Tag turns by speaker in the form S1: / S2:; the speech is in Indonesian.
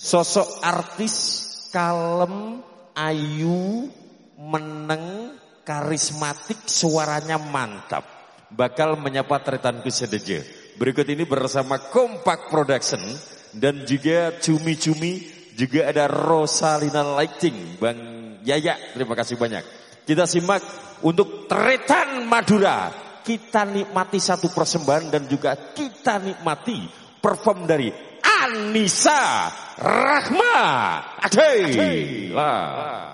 S1: Sosok artis kalem, ayu, meneng, karismatik, suaranya mantap. Bakal menyapa Tretan Kusedeje. Berikut ini bersama Kompak Production dan juga cumi-cumi juga ada Rosalina Lighting, Bang Yaya. Terima kasih banyak. Kita simak untuk Tretan Madura. Kita nikmati satu persembahan dan juga kita nikmati perform dari Anissa Rahma. Adela.